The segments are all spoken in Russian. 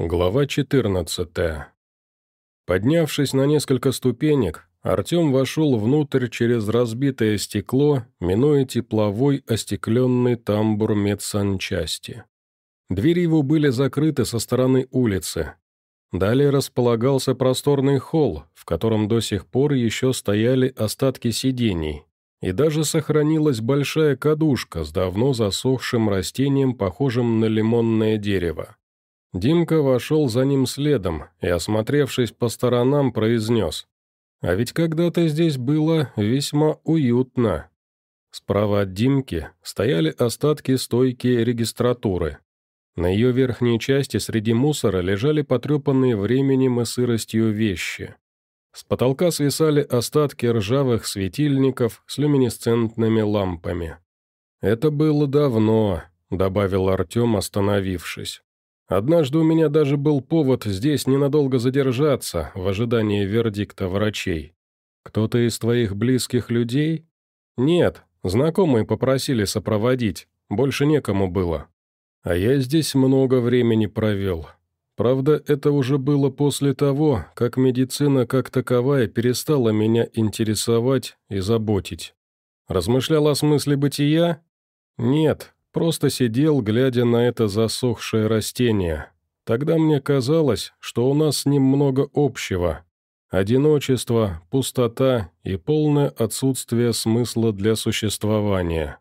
Глава 14 Поднявшись на несколько ступенек, Артем вошел внутрь через разбитое стекло, минуя тепловой остекленный тамбур медсанчасти. Двери его были закрыты со стороны улицы. Далее располагался просторный холл, в котором до сих пор еще стояли остатки сидений, и даже сохранилась большая кадушка с давно засохшим растением, похожим на лимонное дерево. Димка вошел за ним следом и, осмотревшись по сторонам, произнес. «А ведь когда-то здесь было весьма уютно». Справа от Димки стояли остатки стойки регистратуры. На ее верхней части среди мусора лежали потрепанные временем и сыростью вещи. С потолка свисали остатки ржавых светильников с люминесцентными лампами. «Это было давно», — добавил Артем, остановившись. Однажды у меня даже был повод здесь ненадолго задержаться, в ожидании вердикта врачей. Кто-то из твоих близких людей? Нет, знакомые попросили сопроводить, больше некому было. А я здесь много времени провел. Правда, это уже было после того, как медицина как таковая перестала меня интересовать и заботить. Размышлял о смысле бытия? Нет, Просто сидел, глядя на это засохшее растение. Тогда мне казалось, что у нас с ним много общего. Одиночество, пустота и полное отсутствие смысла для существования.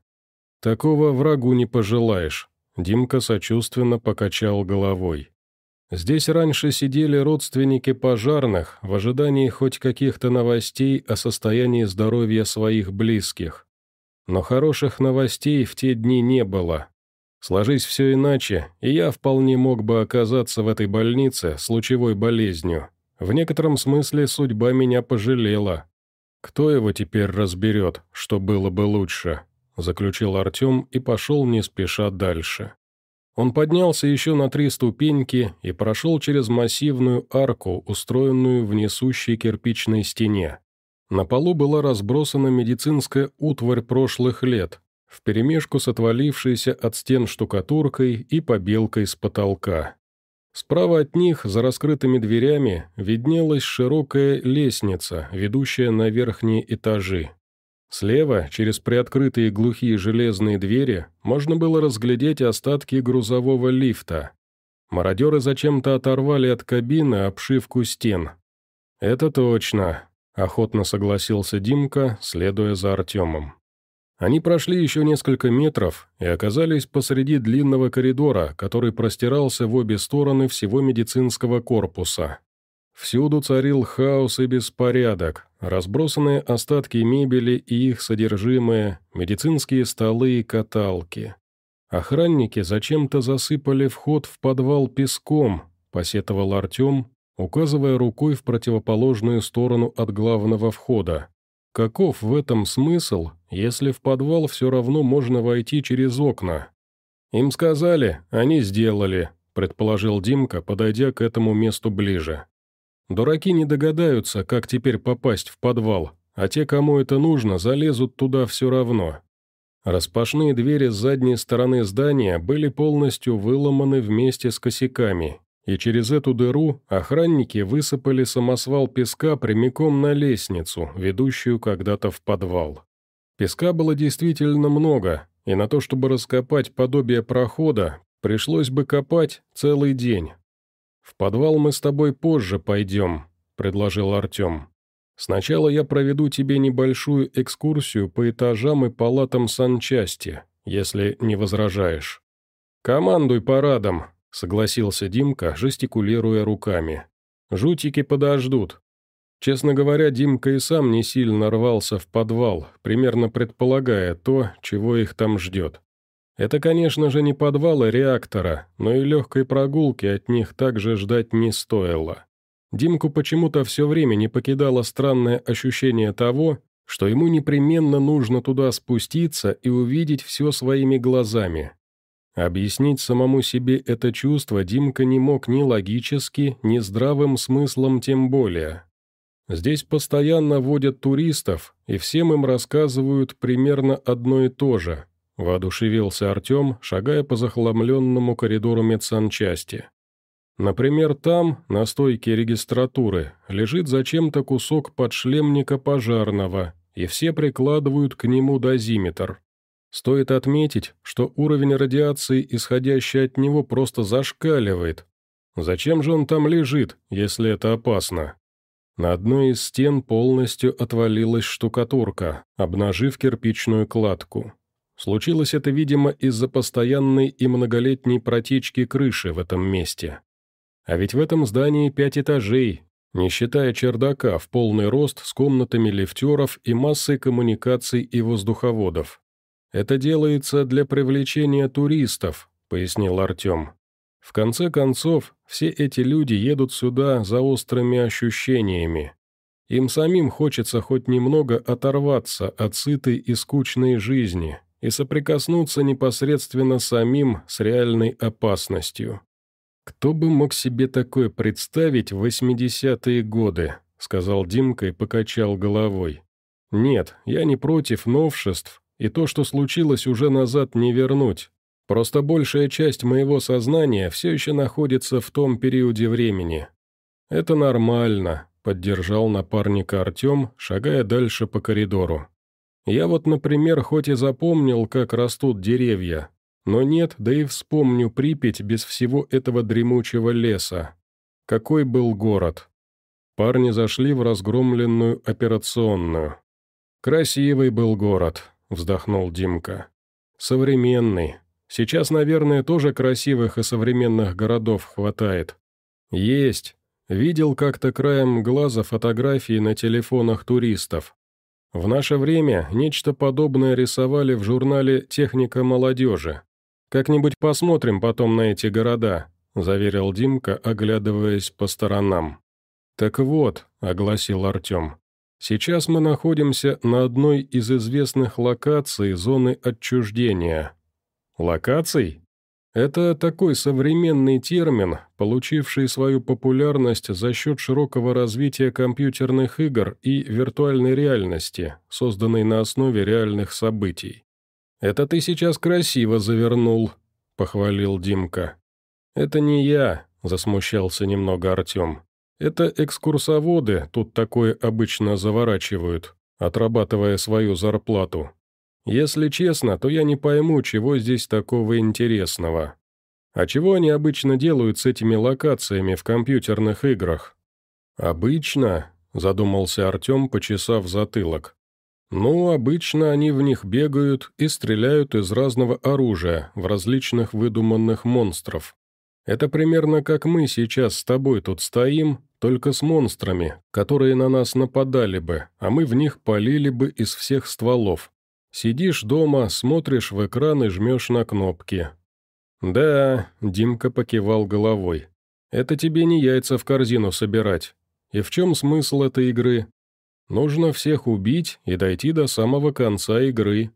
Такого врагу не пожелаешь. Димка сочувственно покачал головой. Здесь раньше сидели родственники пожарных в ожидании хоть каких-то новостей о состоянии здоровья своих близких. Но хороших новостей в те дни не было. Сложись все иначе, и я вполне мог бы оказаться в этой больнице с лучевой болезнью. В некотором смысле судьба меня пожалела. Кто его теперь разберет, что было бы лучше?» Заключил Артем и пошел не спеша дальше. Он поднялся еще на три ступеньки и прошел через массивную арку, устроенную в несущей кирпичной стене. На полу была разбросана медицинская утварь прошлых лет, вперемешку с отвалившейся от стен штукатуркой и побелкой с потолка. Справа от них, за раскрытыми дверями, виднелась широкая лестница, ведущая на верхние этажи. Слева, через приоткрытые глухие железные двери, можно было разглядеть остатки грузового лифта. Мародеры зачем-то оторвали от кабины обшивку стен. «Это точно. Охотно согласился Димка, следуя за Артемом. Они прошли еще несколько метров и оказались посреди длинного коридора, который простирался в обе стороны всего медицинского корпуса. Всюду царил хаос и беспорядок, разбросанные остатки мебели и их содержимое, медицинские столы и каталки. Охранники зачем-то засыпали вход в подвал песком, посетовал Артем, указывая рукой в противоположную сторону от главного входа. Каков в этом смысл, если в подвал все равно можно войти через окна? Им сказали, они сделали, предположил Димка, подойдя к этому месту ближе. Дураки не догадаются, как теперь попасть в подвал, а те, кому это нужно, залезут туда все равно. Распашные двери с задней стороны здания были полностью выломаны вместе с косяками, и через эту дыру охранники высыпали самосвал песка прямиком на лестницу, ведущую когда-то в подвал. Песка было действительно много, и на то, чтобы раскопать подобие прохода, пришлось бы копать целый день. «В подвал мы с тобой позже пойдем», — предложил Артем. «Сначала я проведу тебе небольшую экскурсию по этажам и палатам санчасти, если не возражаешь. Командуй парадом, — согласился Димка, жестикулируя руками. «Жутики подождут». Честно говоря, Димка и сам не сильно рвался в подвал, примерно предполагая то, чего их там ждет. Это, конечно же, не подвалы реактора, но и легкой прогулки от них также ждать не стоило. Димку почему-то все время не покидало странное ощущение того, что ему непременно нужно туда спуститься и увидеть все своими глазами, Объяснить самому себе это чувство Димка не мог ни логически, ни здравым смыслом тем более. Здесь постоянно водят туристов, и всем им рассказывают примерно одно и то же, воодушевился Артем, шагая по захламленному коридору медсанчасти. Например, там, на стойке регистратуры, лежит зачем-то кусок подшлемника пожарного, и все прикладывают к нему дозиметр. Стоит отметить, что уровень радиации, исходящий от него, просто зашкаливает. Зачем же он там лежит, если это опасно? На одной из стен полностью отвалилась штукатурка, обнажив кирпичную кладку. Случилось это, видимо, из-за постоянной и многолетней протечки крыши в этом месте. А ведь в этом здании пять этажей, не считая чердака в полный рост с комнатами лифтеров и массой коммуникаций и воздуховодов. «Это делается для привлечения туристов», — пояснил Артем. «В конце концов, все эти люди едут сюда за острыми ощущениями. Им самим хочется хоть немного оторваться от сытой и скучной жизни и соприкоснуться непосредственно самим с реальной опасностью. «Кто бы мог себе такое представить в 80-е годы?» — сказал Димка и покачал головой. «Нет, я не против новшеств, и то, что случилось, уже назад не вернуть. Просто большая часть моего сознания все еще находится в том периоде времени. Это нормально», — поддержал напарника Артем, шагая дальше по коридору. «Я вот, например, хоть и запомнил, как растут деревья, но нет, да и вспомню Припять без всего этого дремучего леса. Какой был город. Парни зашли в разгромленную операционную. «Красивый был город», — вздохнул Димка. «Современный. Сейчас, наверное, тоже красивых и современных городов хватает. Есть. Видел как-то краем глаза фотографии на телефонах туристов. В наше время нечто подобное рисовали в журнале «Техника молодежи». «Как-нибудь посмотрим потом на эти города», — заверил Димка, оглядываясь по сторонам. «Так вот», — огласил Артем, — «сейчас мы находимся на одной из известных локаций зоны отчуждения». «Локаций?» Это такой современный термин, получивший свою популярность за счет широкого развития компьютерных игр и виртуальной реальности, созданной на основе реальных событий. «Это ты сейчас красиво завернул», — похвалил Димка. «Это не я», — засмущался немного Артем. «Это экскурсоводы тут такое обычно заворачивают, отрабатывая свою зарплату. Если честно, то я не пойму, чего здесь такого интересного. А чего они обычно делают с этими локациями в компьютерных играх?» «Обычно», — задумался Артем, почесав затылок. Ну, обычно они в них бегают и стреляют из разного оружия в различных выдуманных монстров. Это примерно как мы сейчас с тобой тут стоим, только с монстрами, которые на нас нападали бы, а мы в них полили бы из всех стволов. Сидишь дома, смотришь в экран и жмешь на кнопки. «Да», — Димка покивал головой, — «это тебе не яйца в корзину собирать. И в чем смысл этой игры? Нужно всех убить и дойти до самого конца игры.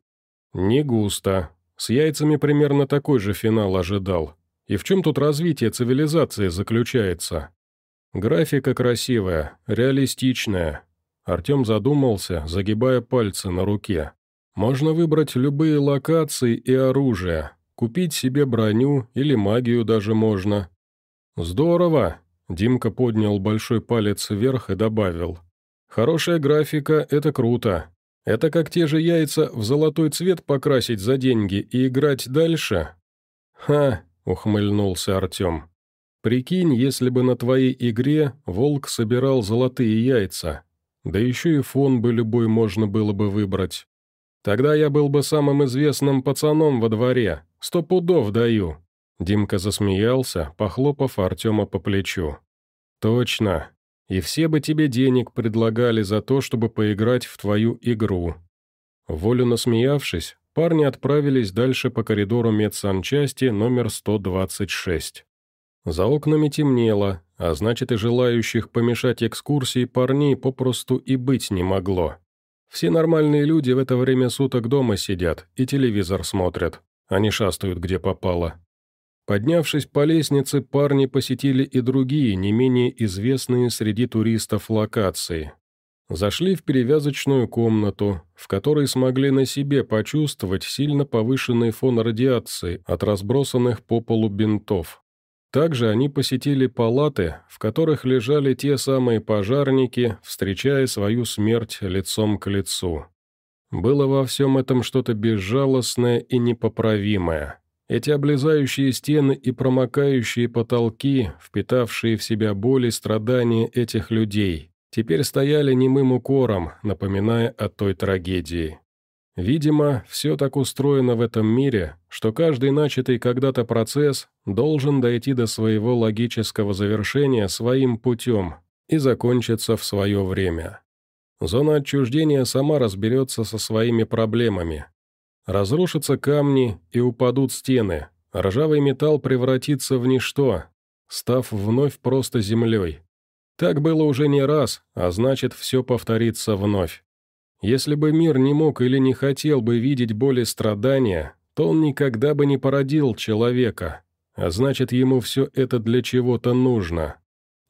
Не густо. С яйцами примерно такой же финал ожидал. И в чем тут развитие цивилизации заключается? Графика красивая, реалистичная. Артем задумался, загибая пальцы на руке. Можно выбрать любые локации и оружие, купить себе броню или магию даже можно. Здорово! Димка поднял большой палец вверх и добавил. Хорошая графика – это круто. Это как те же яйца в золотой цвет покрасить за деньги и играть дальше? Ха, ухмыльнулся Артем. Прикинь, если бы на твоей игре волк собирал золотые яйца. Да еще и фон бы любой можно было бы выбрать. Тогда я был бы самым известным пацаном во дворе. Сто пудов даю. Димка засмеялся, похлопав Артема по плечу. «Точно и все бы тебе денег предлагали за то, чтобы поиграть в твою игру». Волю насмеявшись, парни отправились дальше по коридору медсанчасти номер 126. За окнами темнело, а значит и желающих помешать экскурсии парней попросту и быть не могло. Все нормальные люди в это время суток дома сидят и телевизор смотрят, не шастают где попало. Поднявшись по лестнице, парни посетили и другие, не менее известные среди туристов локации. Зашли в перевязочную комнату, в которой смогли на себе почувствовать сильно повышенный фон радиации от разбросанных по полу бинтов. Также они посетили палаты, в которых лежали те самые пожарники, встречая свою смерть лицом к лицу. Было во всем этом что-то безжалостное и непоправимое. Эти облезающие стены и промокающие потолки, впитавшие в себя боль и страдания этих людей, теперь стояли немым укором, напоминая о той трагедии. Видимо, все так устроено в этом мире, что каждый начатый когда-то процесс должен дойти до своего логического завершения своим путем и закончиться в свое время. Зона отчуждения сама разберется со своими проблемами. Разрушатся камни и упадут стены, ржавый металл превратится в ничто, став вновь просто землей. Так было уже не раз, а значит, все повторится вновь. Если бы мир не мог или не хотел бы видеть боль и страдания, то он никогда бы не породил человека, а значит, ему все это для чего-то нужно.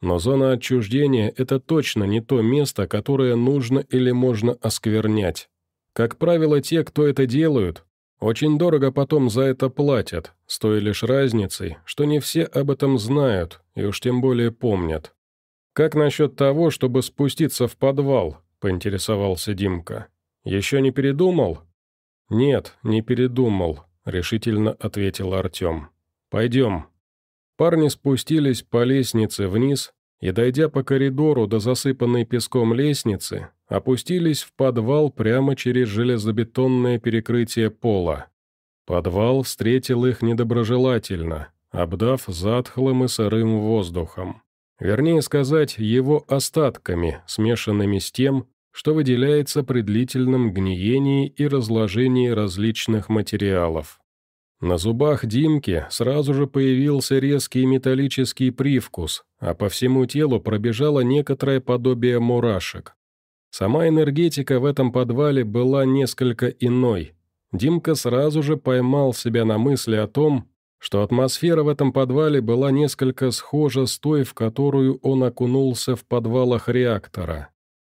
Но зона отчуждения – это точно не то место, которое нужно или можно осквернять. Как правило, те, кто это делают, очень дорого потом за это платят, с той лишь разницей, что не все об этом знают и уж тем более помнят. Как насчет того, чтобы спуститься в подвал, поинтересовался Димка. «Еще не передумал?» «Нет, не передумал», — решительно ответил Артем. «Пойдем». Парни спустились по лестнице вниз и, дойдя по коридору до засыпанной песком лестницы, опустились в подвал прямо через железобетонное перекрытие пола. Подвал встретил их недоброжелательно, обдав затхлым и сырым воздухом. Вернее сказать, его остатками, смешанными с тем, что выделяется при длительном гниении и разложении различных материалов. На зубах Димки сразу же появился резкий металлический привкус, а по всему телу пробежало некоторое подобие мурашек. Сама энергетика в этом подвале была несколько иной. Димка сразу же поймал себя на мысли о том, что атмосфера в этом подвале была несколько схожа с той, в которую он окунулся в подвалах реактора.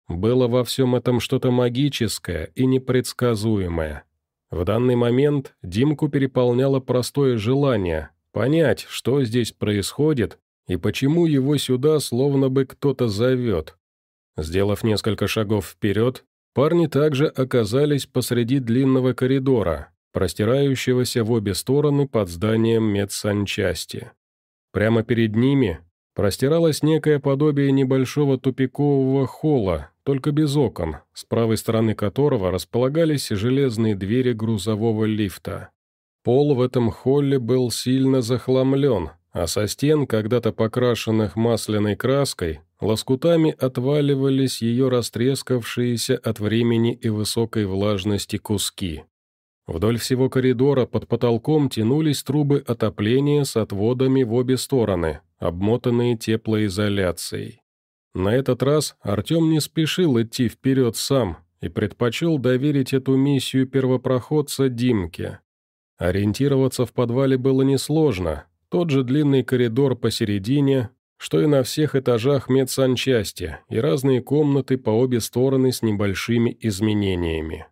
Было во всем этом что-то магическое и непредсказуемое. В данный момент Димку переполняло простое желание понять, что здесь происходит и почему его сюда словно бы кто-то зовет. Сделав несколько шагов вперед, парни также оказались посреди длинного коридора, простирающегося в обе стороны под зданием медсанчасти. Прямо перед ними простиралось некое подобие небольшого тупикового холла, только без окон, с правой стороны которого располагались железные двери грузового лифта. Пол в этом холле был сильно захламлен, а со стен, когда-то покрашенных масляной краской, лоскутами отваливались ее растрескавшиеся от времени и высокой влажности куски. Вдоль всего коридора под потолком тянулись трубы отопления с отводами в обе стороны, обмотанные теплоизоляцией. На этот раз Артем не спешил идти вперед сам и предпочел доверить эту миссию первопроходца Димке. Ориентироваться в подвале было несложно, тот же длинный коридор посередине, что и на всех этажах медсанчасти, и разные комнаты по обе стороны с небольшими изменениями.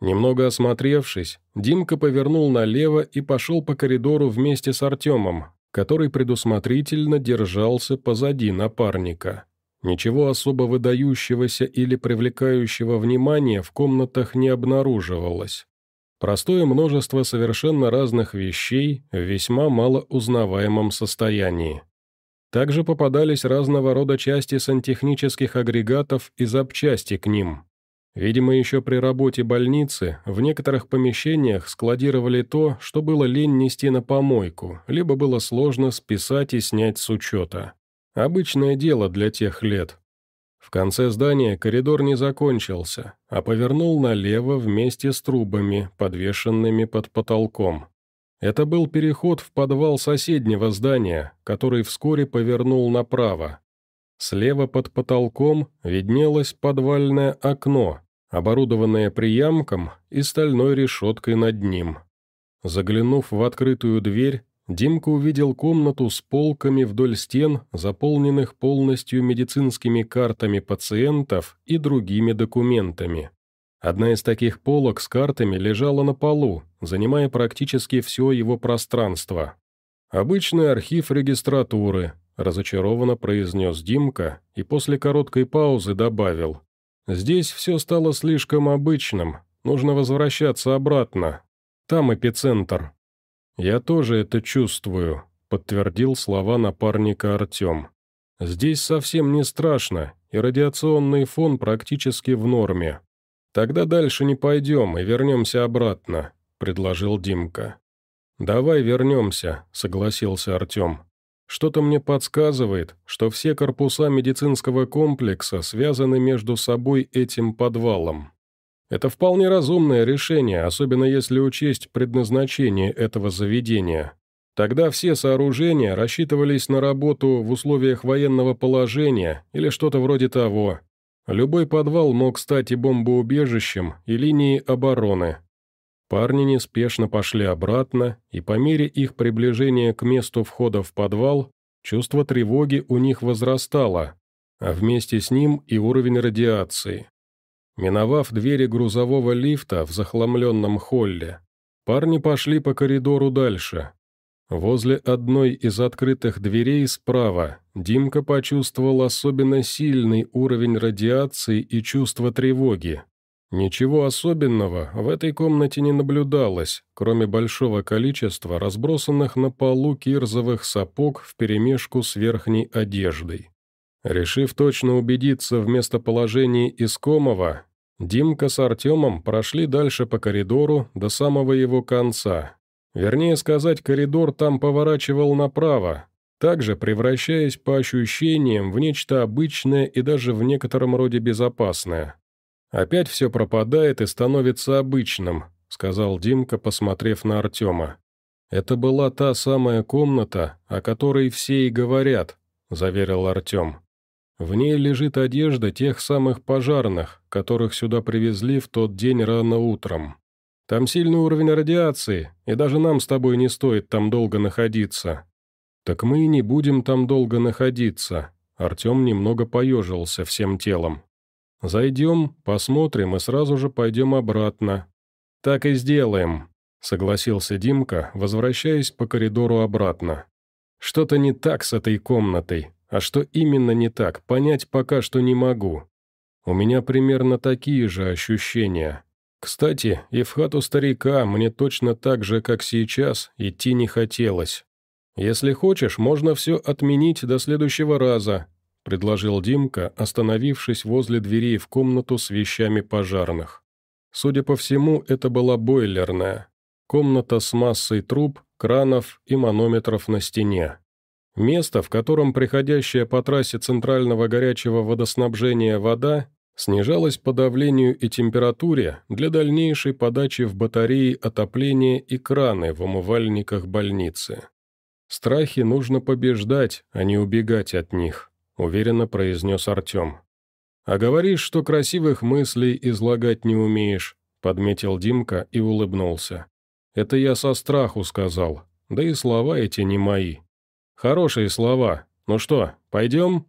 Немного осмотревшись, Димка повернул налево и пошел по коридору вместе с Артемом, который предусмотрительно держался позади напарника. Ничего особо выдающегося или привлекающего внимания в комнатах не обнаруживалось. Простое множество совершенно разных вещей в весьма малоузнаваемом состоянии. Также попадались разного рода части сантехнических агрегатов и запчасти к ним, Видимо, еще при работе больницы в некоторых помещениях складировали то, что было лень нести на помойку, либо было сложно списать и снять с учета. Обычное дело для тех лет. В конце здания коридор не закончился, а повернул налево вместе с трубами, подвешенными под потолком. Это был переход в подвал соседнего здания, который вскоре повернул направо. Слева под потолком виднелось подвальное окно, оборудованное приямком и стальной решеткой над ним. Заглянув в открытую дверь, Димка увидел комнату с полками вдоль стен, заполненных полностью медицинскими картами пациентов и другими документами. Одна из таких полок с картами лежала на полу, занимая практически все его пространство. «Обычный архив регистратуры», – разочарованно произнес Димка и после короткой паузы добавил. «Здесь все стало слишком обычным, нужно возвращаться обратно. Там эпицентр». «Я тоже это чувствую», – подтвердил слова напарника Артем. «Здесь совсем не страшно, и радиационный фон практически в норме. Тогда дальше не пойдем и вернемся обратно», – предложил Димка. «Давай вернемся», – согласился Артем. «Что-то мне подсказывает, что все корпуса медицинского комплекса связаны между собой этим подвалом. Это вполне разумное решение, особенно если учесть предназначение этого заведения. Тогда все сооружения рассчитывались на работу в условиях военного положения или что-то вроде того. Любой подвал мог стать и бомбоубежищем, и линией обороны. Парни неспешно пошли обратно, и по мере их приближения к месту входа в подвал, чувство тревоги у них возрастало, а вместе с ним и уровень радиации. Миновав двери грузового лифта в захламленном холле, парни пошли по коридору дальше. Возле одной из открытых дверей справа Димка почувствовал особенно сильный уровень радиации и чувство тревоги. Ничего особенного в этой комнате не наблюдалось, кроме большого количества разбросанных на полу кирзовых сапог вперемешку с верхней одеждой. Решив точно убедиться в местоположении искомого, Димка с Артемом прошли дальше по коридору до самого его конца. Вернее сказать, коридор там поворачивал направо, также превращаясь по ощущениям в нечто обычное и даже в некотором роде безопасное. «Опять все пропадает и становится обычным», — сказал Димка, посмотрев на Артема. «Это была та самая комната, о которой все и говорят», — заверил Артем. В ней лежит одежда тех самых пожарных, которых сюда привезли в тот день рано утром. Там сильный уровень радиации, и даже нам с тобой не стоит там долго находиться». «Так мы и не будем там долго находиться», — Артем немного поежился всем телом. «Зайдем, посмотрим и сразу же пойдем обратно». «Так и сделаем», — согласился Димка, возвращаясь по коридору обратно. «Что-то не так с этой комнатой. А что именно не так, понять пока что не могу. У меня примерно такие же ощущения. Кстати, и в хату старика мне точно так же, как сейчас, идти не хотелось. Если хочешь, можно все отменить до следующего раза», — предложил Димка, остановившись возле дверей в комнату с вещами пожарных. Судя по всему, это была бойлерная. Комната с массой труб, кранов и манометров на стене. Место, в котором приходящая по трассе центрального горячего водоснабжения вода снижалась по давлению и температуре для дальнейшей подачи в батареи отопления и краны в умывальниках больницы. «Страхи нужно побеждать, а не убегать от них», — уверенно произнес Артем. «А говоришь, что красивых мыслей излагать не умеешь», — подметил Димка и улыбнулся. «Это я со страху сказал, да и слова эти не мои». «Хорошие слова. Ну что, пойдем?»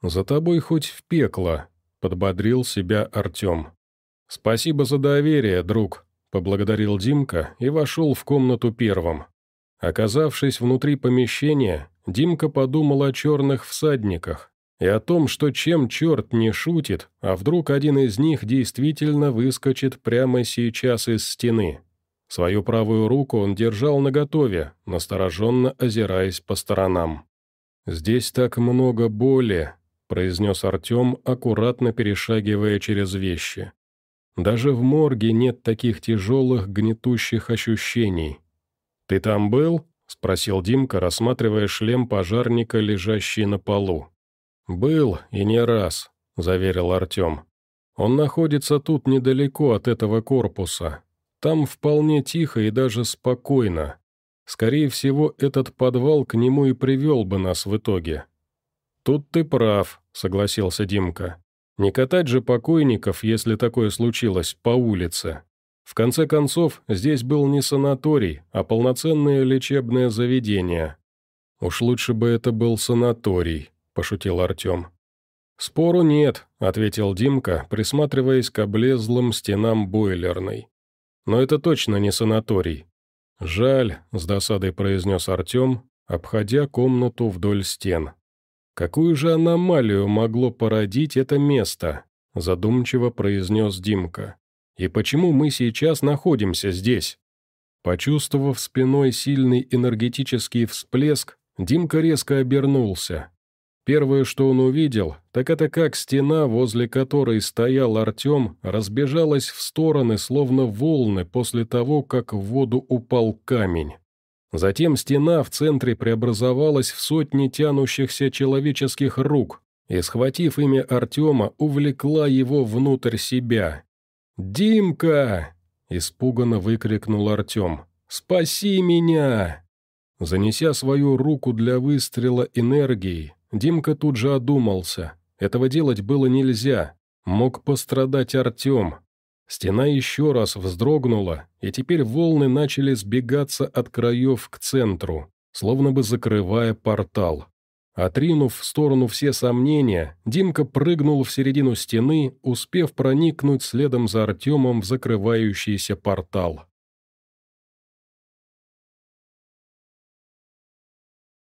«За тобой хоть в пекло», — подбодрил себя Артем. «Спасибо за доверие, друг», — поблагодарил Димка и вошел в комнату первым. Оказавшись внутри помещения, Димка подумал о черных всадниках и о том, что чем черт не шутит, а вдруг один из них действительно выскочит прямо сейчас из стены. Свою правую руку он держал наготове, настороженно озираясь по сторонам. «Здесь так много боли», — произнес Артем, аккуратно перешагивая через вещи. «Даже в морге нет таких тяжелых, гнетущих ощущений». «Ты там был?» — спросил Димка, рассматривая шлем пожарника, лежащий на полу. «Был, и не раз», — заверил Артем. «Он находится тут недалеко от этого корпуса, там вполне тихо и даже спокойно. Скорее всего, этот подвал к нему и привел бы нас в итоге. «Тут ты прав», — согласился Димка. «Не катать же покойников, если такое случилось, по улице. В конце концов, здесь был не санаторий, а полноценное лечебное заведение». «Уж лучше бы это был санаторий», — пошутил Артем. «Спору нет», — ответил Димка, присматриваясь к облезлым стенам бойлерной. Но это точно не санаторий. «Жаль», — с досадой произнес Артем, обходя комнату вдоль стен. «Какую же аномалию могло породить это место?» – задумчиво произнес Димка. «И почему мы сейчас находимся здесь?» Почувствовав спиной сильный энергетический всплеск, Димка резко обернулся. Первое, что он увидел, так это как стена, возле которой стоял Артем, разбежалась в стороны, словно волны после того, как в воду упал камень. Затем стена в центре преобразовалась в сотни тянущихся человеческих рук и, схватив имя Артема, увлекла его внутрь себя. «Димка!» – испуганно выкрикнул Артем. «Спаси меня!» Занеся свою руку для выстрела энергией, Димка тут же одумался. Этого делать было нельзя. Мог пострадать Артем. Стена еще раз вздрогнула, и теперь волны начали сбегаться от краев к центру, словно бы закрывая портал. Отринув в сторону все сомнения, Димка прыгнул в середину стены, успев проникнуть следом за Артемом в закрывающийся портал.